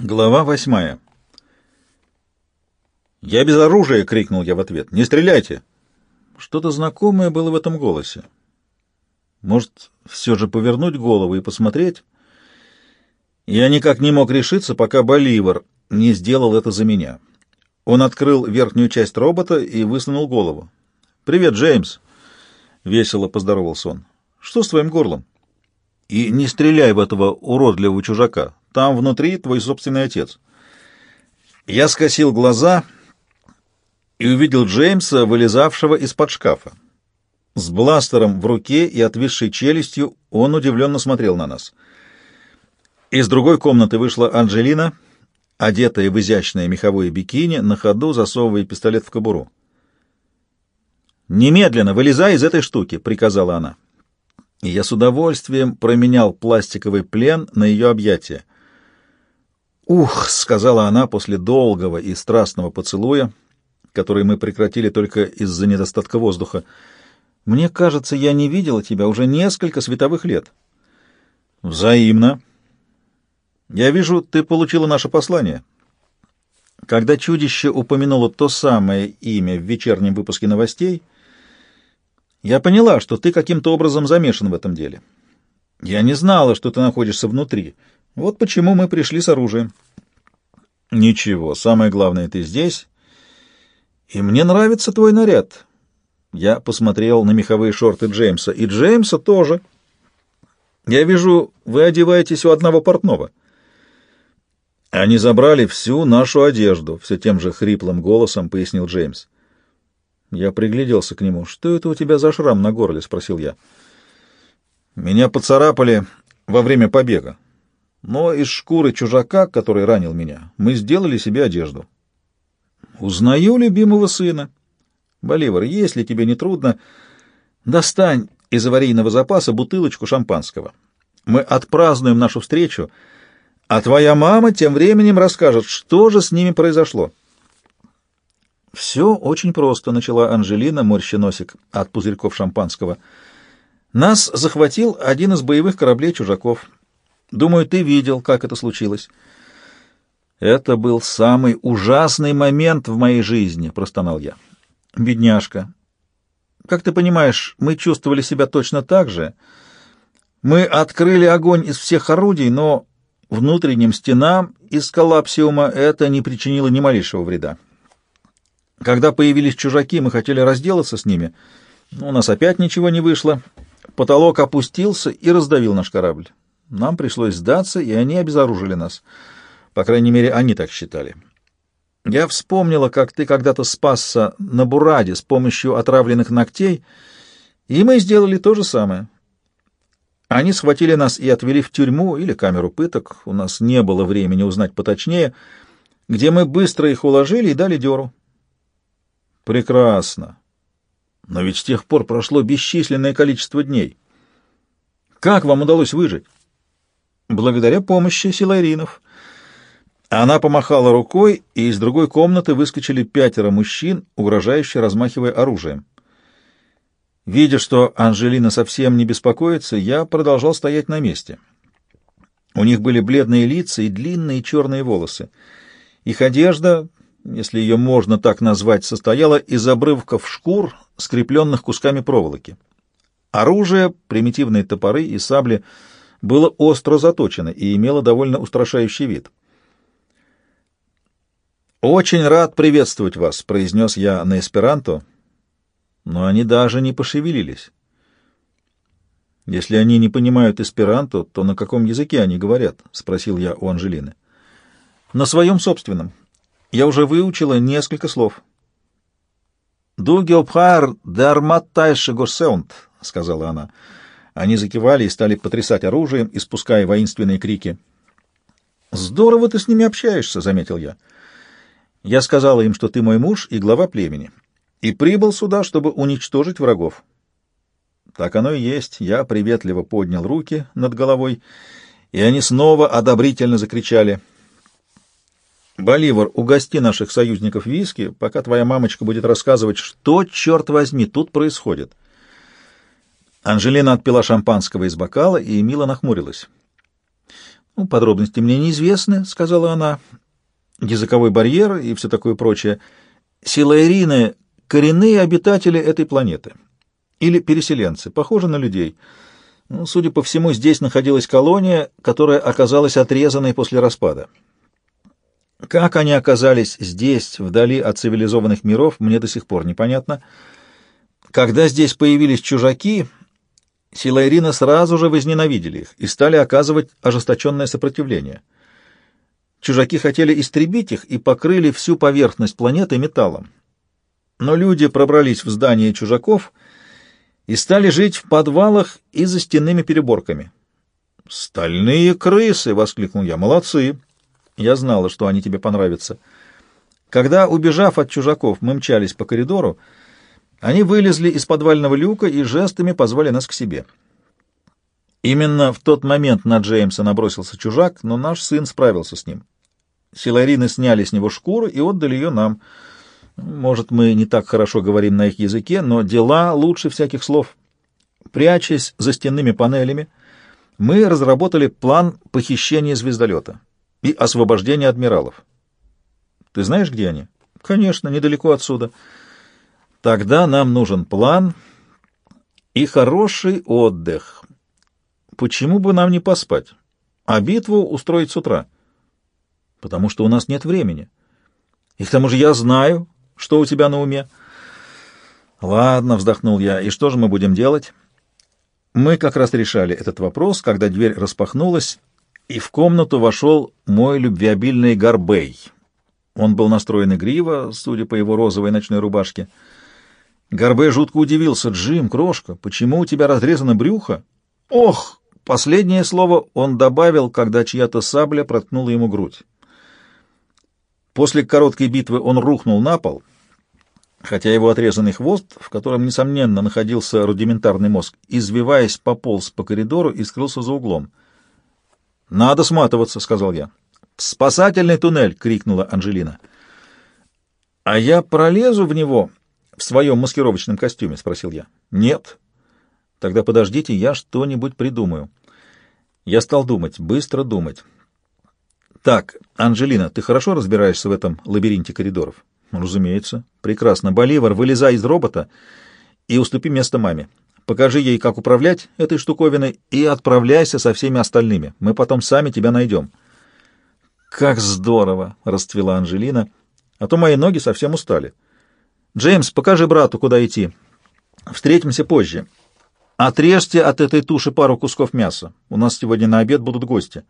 Глава восьмая. «Я без оружия!» — крикнул я в ответ. «Не стреляйте!» Что-то знакомое было в этом голосе. Может, все же повернуть голову и посмотреть? Я никак не мог решиться, пока Боливар не сделал это за меня. Он открыл верхнюю часть робота и высунул голову. «Привет, Джеймс!» — весело поздоровался он. «Что с твоим горлом?» «И не стреляй в этого уродливого чужака. Там внутри твой собственный отец. Я скосил глаза и увидел Джеймса, вылезавшего из-под шкафа. С бластером в руке и отвисшей челюстью он удивленно смотрел на нас. Из другой комнаты вышла Анджелина, одетая в изящное меховое бикини, на ходу засовывая пистолет в кобуру. «Немедленно вылезай из этой штуки», — приказала она. И я с удовольствием променял пластиковый плен на ее объятия. «Ух!» — сказала она после долгого и страстного поцелуя, который мы прекратили только из-за недостатка воздуха. «Мне кажется, я не видела тебя уже несколько световых лет». «Взаимно. Я вижу, ты получила наше послание». Когда чудище упомянуло то самое имя в вечернем выпуске новостей, я поняла, что ты каким-то образом замешан в этом деле. Я не знала, что ты находишься внутри — вот почему мы пришли с оружием. Ничего, самое главное, ты здесь. И мне нравится твой наряд. Я посмотрел на меховые шорты Джеймса. И Джеймса тоже. Я вижу, вы одеваетесь у одного портного. Они забрали всю нашу одежду, все тем же хриплым голосом пояснил Джеймс. Я пригляделся к нему. «Что это у тебя за шрам на горле?» — спросил я. «Меня поцарапали во время побега но из шкуры чужака, который ранил меня, мы сделали себе одежду. Узнаю любимого сына. Боливар, если тебе не трудно, достань из аварийного запаса бутылочку шампанского. Мы отпразднуем нашу встречу, а твоя мама тем временем расскажет, что же с ними произошло. «Все очень просто», — начала Анжелина, морща носик от пузырьков шампанского. «Нас захватил один из боевых кораблей чужаков». Думаю, ты видел, как это случилось. Это был самый ужасный момент в моей жизни, простонал я. Бедняжка. Как ты понимаешь, мы чувствовали себя точно так же. Мы открыли огонь из всех орудий, но внутренним стенам из коллапсиума это не причинило ни малейшего вреда. Когда появились чужаки, мы хотели разделаться с ними, но у нас опять ничего не вышло. Потолок опустился и раздавил наш корабль. Нам пришлось сдаться, и они обезоружили нас. По крайней мере, они так считали. Я вспомнила, как ты когда-то спасся на Бураде с помощью отравленных ногтей, и мы сделали то же самое. Они схватили нас и отвели в тюрьму или камеру пыток, у нас не было времени узнать поточнее, где мы быстро их уложили и дали дёру. Прекрасно. Но ведь с тех пор прошло бесчисленное количество дней. Как вам удалось выжить? Благодаря помощи силаринов. Она помахала рукой, и из другой комнаты выскочили пятеро мужчин, угрожающе размахивая оружием. Видя, что Анжелина совсем не беспокоится, я продолжал стоять на месте. У них были бледные лица и длинные черные волосы. Их одежда, если ее можно так назвать, состояла из обрывков шкур, скрепленных кусками проволоки. Оружие, примитивные топоры и сабли — было остро заточено и имело довольно устрашающий вид. «Очень рад приветствовать вас», — произнес я на эсперанто, но они даже не пошевелились. «Если они не понимают эсперанто, то на каком языке они говорят?» — спросил я у Анжелины. «На своем собственном. Я уже выучила несколько слов». «Дугеопхар дарматтайше госеунт», — сказала она. Они закивали и стали потрясать оружием, испуская воинственные крики. «Здорово ты с ними общаешься», — заметил я. «Я сказала им, что ты мой муж и глава племени, и прибыл сюда, чтобы уничтожить врагов». Так оно и есть. Я приветливо поднял руки над головой, и они снова одобрительно закричали. «Боливар, угости наших союзников виски, пока твоя мамочка будет рассказывать, что, черт возьми, тут происходит». Анжелина отпила шампанского из бокала и мило нахмурилась. Ну, подробности мне неизвестны, — сказала она. Языковой барьер и все такое прочее. Силаэрины — коренные обитатели этой планеты. Или переселенцы, похожи на людей. Ну, судя по всему, здесь находилась колония, которая оказалась отрезанной после распада. Как они оказались здесь, вдали от цивилизованных миров, мне до сих пор непонятно. Когда здесь появились чужаки, Силайрина сразу же возненавидели их и стали оказывать ожесточенное сопротивление. Чужаки хотели истребить их и покрыли всю поверхность планеты металлом. Но люди пробрались в здание чужаков и стали жить в подвалах и за стенными переборками. «Стальные крысы!» — воскликнул я. «Молодцы!» Я знала, что они тебе понравятся. Когда, убежав от чужаков, мы мчались по коридору, они вылезли из подвального люка и жестами позвали нас к себе. Именно в тот момент на Джеймса набросился чужак, но наш сын справился с ним. Силарины сняли с него шкуру и отдали ее нам. Может, мы не так хорошо говорим на их языке, но дела лучше всяких слов. Прячась за стенными панелями, мы разработали план похищения звездолета и освобождение адмиралов. Ты знаешь, где они? Конечно, недалеко отсюда. Тогда нам нужен план и хороший отдых. Почему бы нам не поспать, а битву устроить с утра? Потому что у нас нет времени. И к тому же я знаю, что у тебя на уме. Ладно, вздохнул я. И что же мы будем делать? Мы как раз решали этот вопрос, когда дверь распахнулась, и в комнату вошел мой любвеобильный Горбей. Он был настроен игриво, судя по его розовой ночной рубашке. Горбей жутко удивился. «Джим, крошка, почему у тебя разрезано брюхо?» «Ох!» Последнее слово он добавил, когда чья-то сабля проткнула ему грудь. После короткой битвы он рухнул на пол, хотя его отрезанный хвост, в котором, несомненно, находился рудиментарный мозг, извиваясь, пополз по коридору и скрылся за углом — «Надо сматываться», — сказал я. спасательный туннель!» — крикнула Анжелина. «А я пролезу в него в своем маскировочном костюме?» — спросил я. «Нет». «Тогда подождите, я что-нибудь придумаю». Я стал думать, быстро думать. «Так, Анжелина, ты хорошо разбираешься в этом лабиринте коридоров?» «Разумеется. Прекрасно. Боливар, вылезай из робота и уступи место маме. Покажи ей, как управлять этой штуковиной, и отправляйся со всеми остальными. Мы потом сами тебя найдем. «Как здорово!» — расцвела Анжелина. «А то мои ноги совсем устали. Джеймс, покажи брату, куда идти. Встретимся позже. Отрежьте от этой туши пару кусков мяса. У нас сегодня на обед будут гости».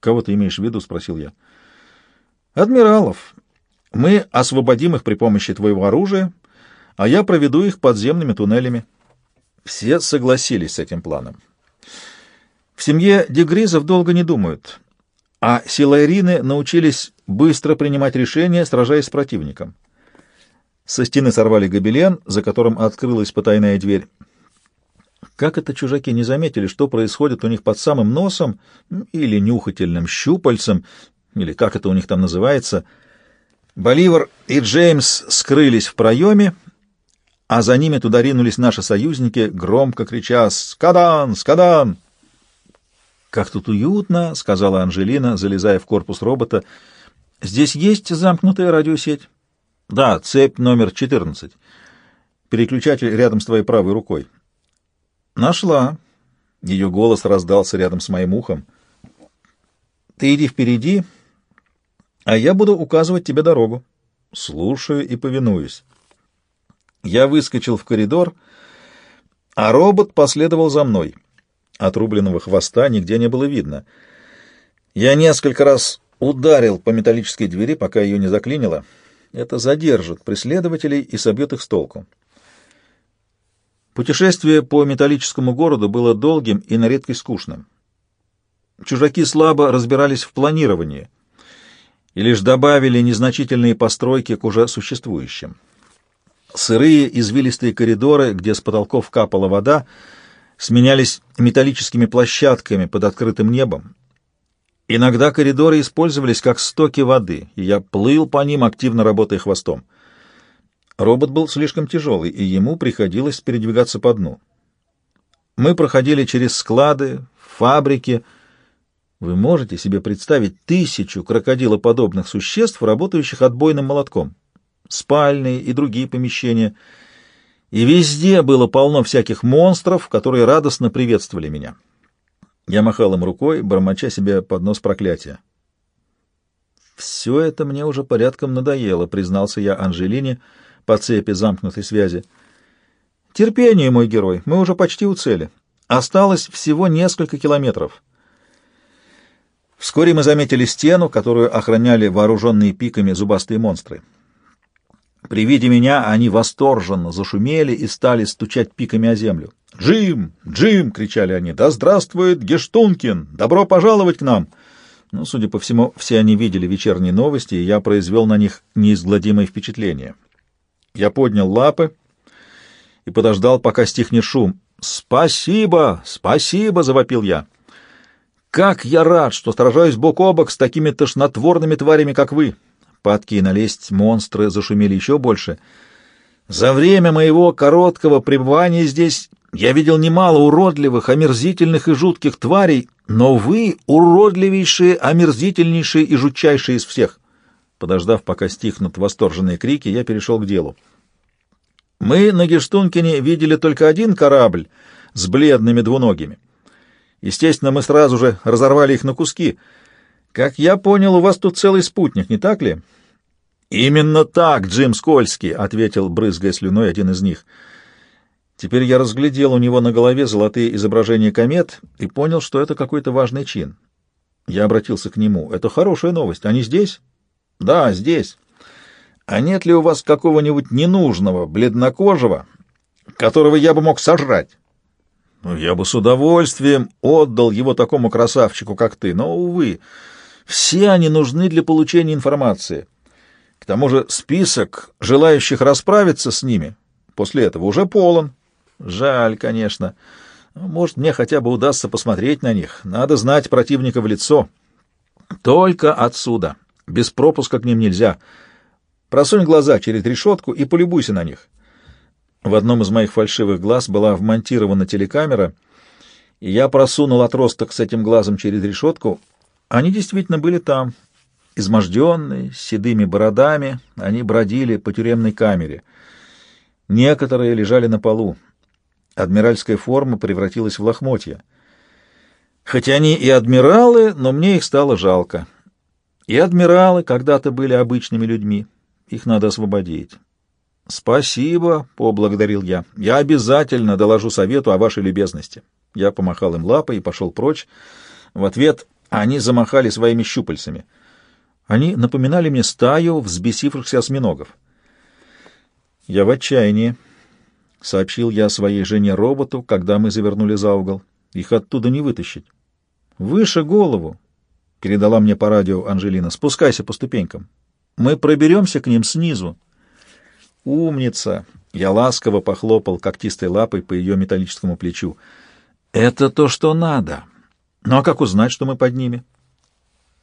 «Кого ты имеешь в виду?» — спросил я. «Адмиралов. Мы освободим их при помощи твоего оружия, а я проведу их подземными туннелями». Все согласились с этим планом. В семье Дегризов долго не думают, а силайрины научились быстро принимать решения, сражаясь с противником. Со стены сорвали гобелен, за которым открылась потайная дверь. Как это чужаки не заметили, что происходит у них под самым носом или нюхательным щупальцем, или как это у них там называется? Боливар и Джеймс скрылись в проеме, а за ними туда ринулись наши союзники, громко крича «Скадан! Скадан!» «Как тут уютно!» — сказала Анжелина, залезая в корпус робота. «Здесь есть замкнутая радиосеть?» «Да, цепь номер 14. Переключатель рядом с твоей правой рукой». «Нашла!» — ее голос раздался рядом с моим ухом. «Ты иди впереди, а я буду указывать тебе дорогу». «Слушаю и повинуюсь». Я выскочил в коридор, а робот последовал за мной. Отрубленного хвоста нигде не было видно. Я несколько раз ударил по металлической двери, пока ее не заклинило. Это задержит преследователей и собьет их с толку. Путешествие по металлическому городу было долгим и на редкость скучным. Чужаки слабо разбирались в планировании и лишь добавили незначительные постройки к уже существующим. Сырые извилистые коридоры, где с потолков капала вода, сменялись металлическими площадками под открытым небом. Иногда коридоры использовались как стоки воды, и я плыл по ним, активно работая хвостом. Робот был слишком тяжелый, и ему приходилось передвигаться по дну. Мы проходили через склады, фабрики. Вы можете себе представить тысячу крокодилоподобных существ, работающих отбойным молотком? Спальные и другие помещения. И везде было полно всяких монстров, которые радостно приветствовали меня. Я махал им рукой, бормоча себе под нос проклятия. «Все это мне уже порядком надоело», — признался я Анжелине по цепи замкнутой связи. «Терпение, мой герой, мы уже почти у цели. Осталось всего несколько километров». Вскоре мы заметили стену, которую охраняли вооруженные пиками зубастые монстры. При виде меня они восторженно зашумели и стали стучать пиками о землю. «Джим! Джим!» — кричали они. «Да здравствует Гештункин! Добро пожаловать к нам!» Ну, судя по всему, все они видели вечерние новости, и я произвел на них неизгладимое впечатление. Я поднял лапы и подождал, пока стихнет шум. «Спасибо! Спасибо!» — завопил я. «Как я рад, что сражаюсь бок о бок с такими тошнотворными тварями, как вы!» Падки и налезть монстры зашумели еще больше. «За время моего короткого пребывания здесь я видел немало уродливых, омерзительных и жутких тварей, но вы уродливейшие, омерзительнейшие и жутчайшие из всех. Подождав, пока стихнут восторженные крики, я перешел к делу. Мы на Гештункине видели только один корабль с бледными двуногими. Естественно, мы сразу же разорвали их на куски. Как я понял, у вас тут целый спутник, не так ли? Именно так, Джим Скользкий, ответил, брызгая слюной один из них — Теперь я разглядел у него на голове золотые изображения комет и понял, что это какой-то важный чин. Я обратился к нему. «Это хорошая новость. Они здесь?» «Да, здесь. А нет ли у вас какого-нибудь ненужного, бледнокожего, которого я бы мог сожрать?» ну, «Я бы с удовольствием отдал его такому красавчику, как ты, но, увы, все они нужны для получения информации. К тому же список желающих расправиться с ними после этого уже полон». Жаль, конечно. Может, мне хотя бы удастся посмотреть на них. Надо знать противника в лицо. Только отсюда. Без пропуска к ним нельзя. Просунь глаза через решетку и полюбуйся на них. В одном из моих фальшивых глаз была вмонтирована телекамера, и я просунул отросток с этим глазом через решетку. Они действительно были там. Изможденные, с седыми бородами, они бродили по тюремной камере. Некоторые лежали на полу. Адмиральская форма превратилась в лохмотья. Хотя они и адмиралы, но мне их стало жалко. И адмиралы когда-то были обычными людьми. Их надо освободить. «Спасибо», — поблагодарил я. «Я обязательно доложу совету о вашей любезности». Я помахал им лапой и пошел прочь. В ответ они замахали своими щупальцами. Они напоминали мне стаю взбесившихся осьминогов. Я в отчаянии. — сообщил я своей жене-роботу, когда мы завернули за угол. «Их оттуда не вытащить». «Выше голову!» — передала мне по радио Анжелина. «Спускайся по ступенькам. Мы проберемся к ним снизу». «Умница!» — я ласково похлопал когтистой лапой по ее металлическому плечу. «Это то, что надо. Ну а как узнать, что мы под ними?»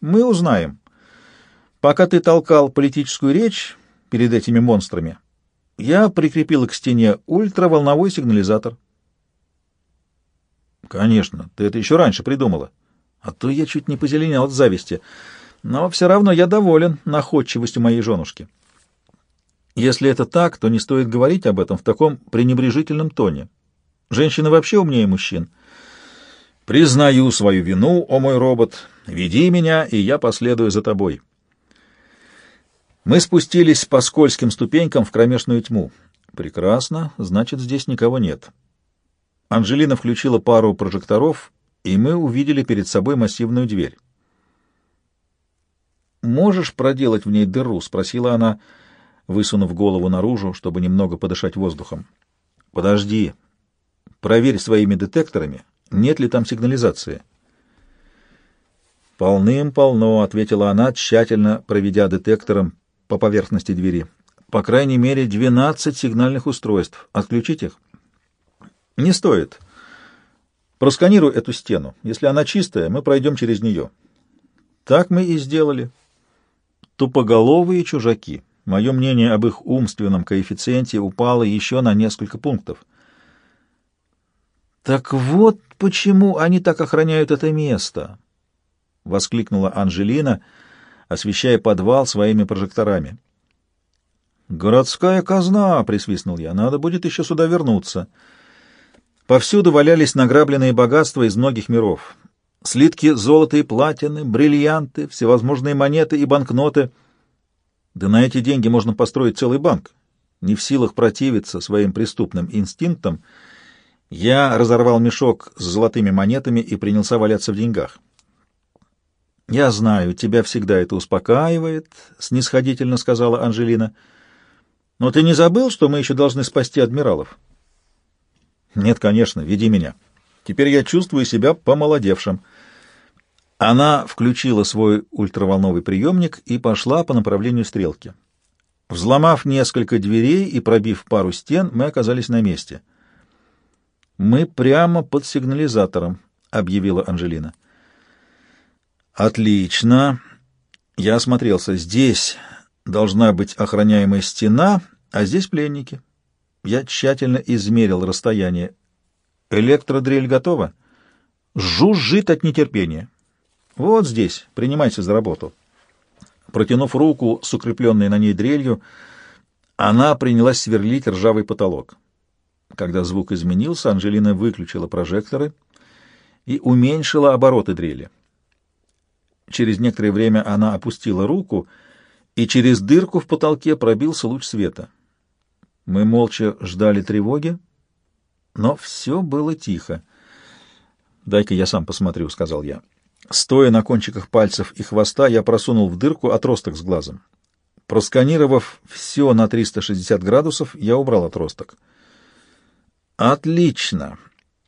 «Мы узнаем. Пока ты толкал политическую речь перед этими монстрами, я прикрепила к стене ультраволновой сигнализатор. Конечно, ты это еще раньше придумала. А то я чуть не позеленел от зависти. Но все равно я доволен находчивостью моей женушки. Если это так, то не стоит говорить об этом в таком пренебрежительном тоне. Женщины вообще умнее мужчин. Признаю свою вину, о мой робот. Веди меня, и я последую за тобой. Мы спустились по скользким ступенькам в кромешную тьму. Прекрасно, значит, здесь никого нет. Анжелина включила пару прожекторов, и мы увидели перед собой массивную дверь. «Можешь проделать в ней дыру?» — спросила она, высунув голову наружу, чтобы немного подышать воздухом. «Подожди. Проверь своими детекторами, нет ли там сигнализации». «Полным-полно», — ответила она, тщательно проведя детектором по поверхности двери. По крайней мере, 12 сигнальных устройств. Отключить их? Не стоит. Просканируй эту стену. Если она чистая, мы пройдем через нее. Так мы и сделали. Тупоголовые чужаки. Мое мнение об их умственном коэффициенте упало еще на несколько пунктов. Так вот почему они так охраняют это место. — воскликнула Анжелина, освещая подвал своими прожекторами. «Городская казна!» — присвистнул я. «Надо будет еще сюда вернуться». Повсюду валялись награбленные богатства из многих миров. Слитки золота и платины, бриллианты, всевозможные монеты и банкноты. Да на эти деньги можно построить целый банк. Не в силах противиться своим преступным инстинктам, я разорвал мешок с золотыми монетами и принялся валяться в деньгах. «Я знаю, тебя всегда это успокаивает», — снисходительно сказала Анжелина. «Но ты не забыл, что мы еще должны спасти адмиралов?» «Нет, конечно, веди меня. Теперь я чувствую себя помолодевшим». Она включила свой ультраволновый приемник и пошла по направлению стрелки. Взломав несколько дверей и пробив пару стен, мы оказались на месте. «Мы прямо под сигнализатором», — объявила Анжелина. «Отлично. Я осмотрелся. Здесь должна быть охраняемая стена, а здесь пленники. Я тщательно измерил расстояние. Электродрель готова? Жужжит от нетерпения. Вот здесь. Принимайся за работу». Протянув руку с укрепленной на ней дрелью, она принялась сверлить ржавый потолок. Когда звук изменился, Анжелина выключила прожекторы и уменьшила обороты дрели. Через некоторое время она опустила руку, и через дырку в потолке пробился луч света. Мы молча ждали тревоги, но все было тихо. «Дай-ка я сам посмотрю», — сказал я. Стоя на кончиках пальцев и хвоста, я просунул в дырку отросток с глазом. Просканировав все на 360 градусов, я убрал отросток. «Отлично!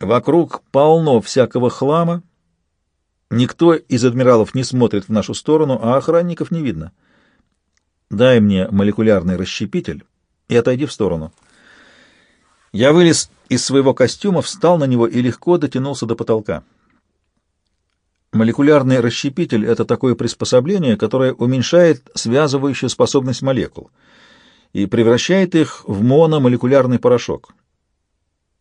Вокруг полно всякого хлама, Никто из адмиралов не смотрит в нашу сторону, а охранников не видно. Дай мне молекулярный расщепитель и отойди в сторону. Я вылез из своего костюма, встал на него и легко дотянулся до потолка. Молекулярный расщепитель — это такое приспособление, которое уменьшает связывающую способность молекул и превращает их в мономолекулярный порошок.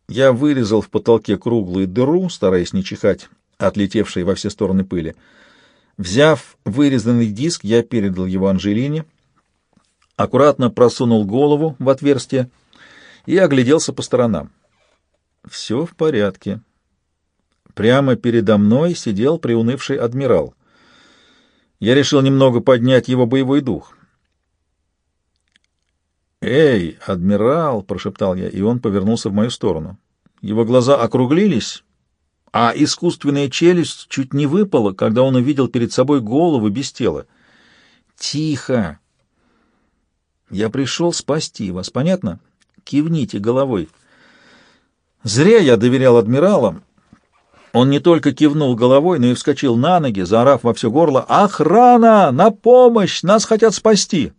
Я вырезал в потолке круглую дыру, стараясь не чихать, отлетевшей во все стороны пыли. Взяв вырезанный диск, я передал его Анжелине, аккуратно просунул голову в отверстие и огляделся по сторонам. Все в порядке. Прямо передо мной сидел приунывший адмирал. Я решил немного поднять его боевой дух. «Эй, адмирал!» — прошептал я, и он повернулся в мою сторону. Его глаза округлились, а искусственная челюсть чуть не выпала, когда он увидел перед собой голову без тела. «Тихо! Я пришел спасти вас, понятно? Кивните головой». Зря я доверял адмиралам. Он не только кивнул головой, но и вскочил на ноги, заорав во все горло «Охрана! На помощь! Нас хотят спасти!»